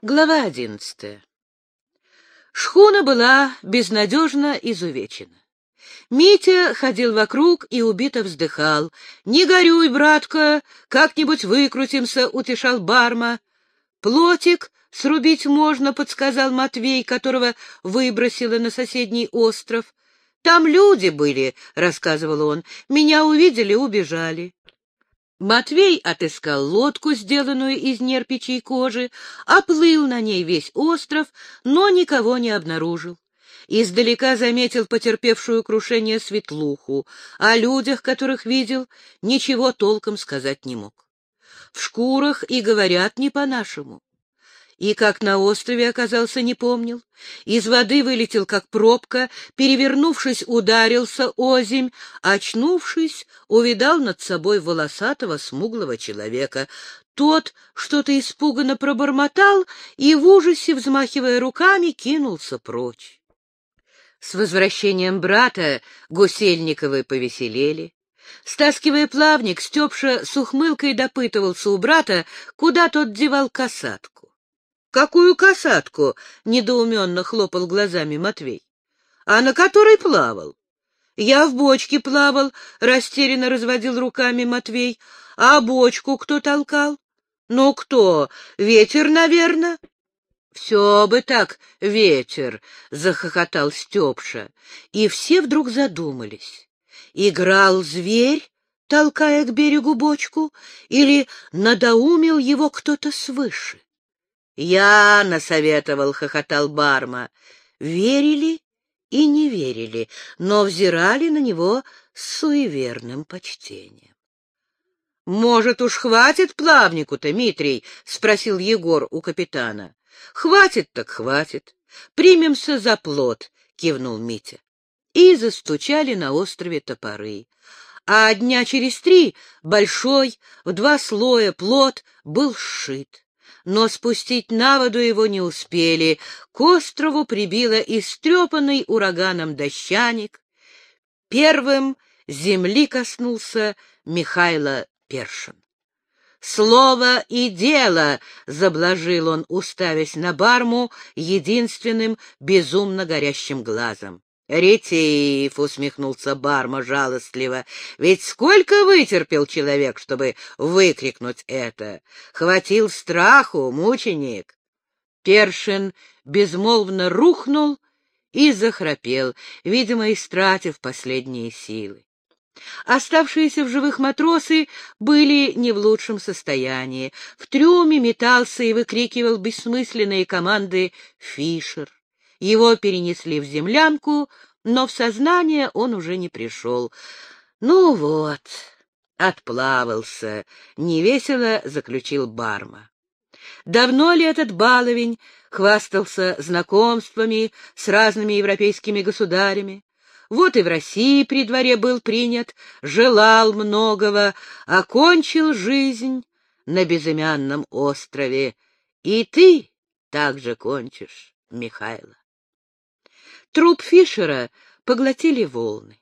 Глава одиннадцатая. Шхуна была безнадежно изувечена. Митя ходил вокруг и убито вздыхал. «Не горюй, братка, как-нибудь выкрутимся», — утешал Барма. «Плотик срубить можно», — подсказал Матвей, которого выбросило на соседний остров. «Там люди были», — рассказывал он. «Меня увидели, убежали». Матвей отыскал лодку, сделанную из нерпичьей кожи, оплыл на ней весь остров, но никого не обнаружил. Издалека заметил потерпевшую крушение светлуху, о людях, которых видел, ничего толком сказать не мог. В шкурах и говорят не по-нашему и как на острове оказался, не помнил. Из воды вылетел, как пробка, перевернувшись, ударился озимь, очнувшись, увидал над собой волосатого смуглого человека. Тот что-то испуганно пробормотал и в ужасе, взмахивая руками, кинулся прочь. С возвращением брата Гусельниковы повеселели. Стаскивая плавник, Степша с ухмылкой допытывался у брата, куда тот девал касатку. Какую касатку? — недоуменно хлопал глазами Матвей. — А на которой плавал? — Я в бочке плавал, — растерянно разводил руками Матвей. — А бочку кто толкал? — Ну, кто? Ветер, наверное. — Все бы так, ветер, — захохотал Степша. И все вдруг задумались. Играл зверь, толкая к берегу бочку, или надоумил его кто-то свыше? «Я насоветовал», — хохотал Барма. Верили и не верили, но взирали на него с суеверным почтением. «Может, уж хватит плавнику-то, Митрий?» — спросил Егор у капитана. «Хватит так хватит. Примемся за плод», — кивнул Митя. И застучали на острове топоры. А дня через три большой, в два слоя плод был сшит но спустить на воду его не успели. К острову прибило истрепанный ураганом дощаник. Первым земли коснулся Михайло Першин. «Слово и дело!» — заблажил он, уставясь на барму единственным безумно горящим глазом. «Ретеев!» — усмехнулся Барма жалостливо. «Ведь сколько вытерпел человек, чтобы выкрикнуть это? Хватил страху, мученик!» Першин безмолвно рухнул и захрапел, видимо, истратив последние силы. Оставшиеся в живых матросы были не в лучшем состоянии. В трюме метался и выкрикивал бессмысленные команды Фишер. Его перенесли в землянку, но в сознание он уже не пришел. Ну вот, отплавался, невесело заключил Барма. Давно ли этот баловень хвастался знакомствами с разными европейскими государями? Вот и в России при дворе был принят, желал многого, окончил жизнь на безымянном острове. И ты так же кончишь, Михайло. Труп Фишера поглотили волны.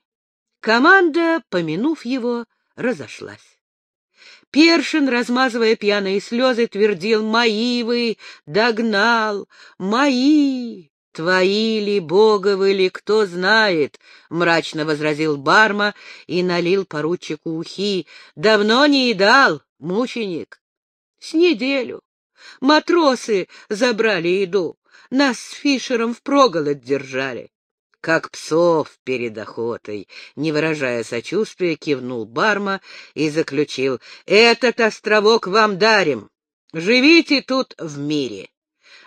Команда, помянув его, разошлась. Першин, размазывая пьяные слезы, твердил «Мои вы! Догнал! Мои!» «Твои ли, боговы ли, кто знает?» — мрачно возразил Барма и налил поручику ухи. «Давно не едал, мученик?» «С неделю. Матросы забрали еду. Нас с Фишером впроголодь держали. Как псов перед охотой, не выражая сочувствия, кивнул Барма и заключил. Этот островок вам дарим. Живите тут в мире.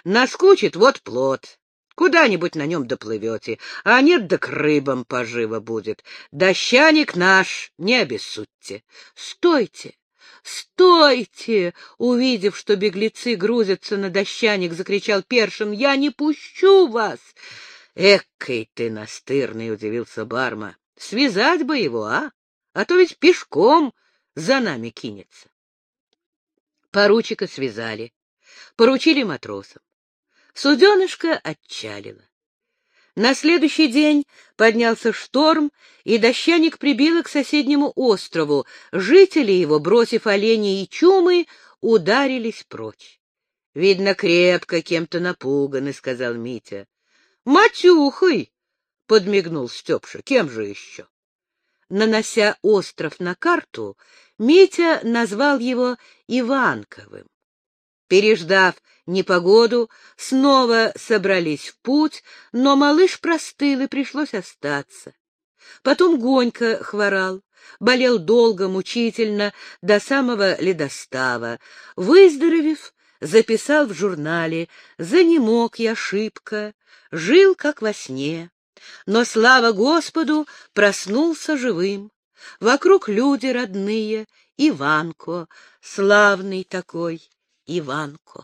Наскучит вот плод. Куда-нибудь на нем доплывете, а нет, да к рыбам поживо будет. Дощаник наш, не обессудьте. Стойте, «Стойте!» — увидев, что беглецы грузятся на дощаник, закричал Першин. «Я не пущу вас!» «Эккой ты настырный!» — удивился Барма. «Связать бы его, а? А то ведь пешком за нами кинется». Поручика связали, поручили матросам. Суденышко отчалило. На следующий день поднялся шторм, и дощаник прибило к соседнему острову. Жители его, бросив оленей и чумы, ударились прочь. — Видно, крепко кем-то напуганы, — сказал Митя. — Матюхой! — подмигнул Степша. — Кем же еще? Нанося остров на карту, Митя назвал его Иванковым. Переждав непогоду, снова собрались в путь, но малыш простыл и пришлось остаться. Потом Гонька хворал, болел долго, мучительно, до самого ледостава. Выздоровев, записал в журнале «Занемог я шибко, жил как во сне, но, слава Господу, проснулся живым. Вокруг люди родные, Иванко, славный такой Иванко».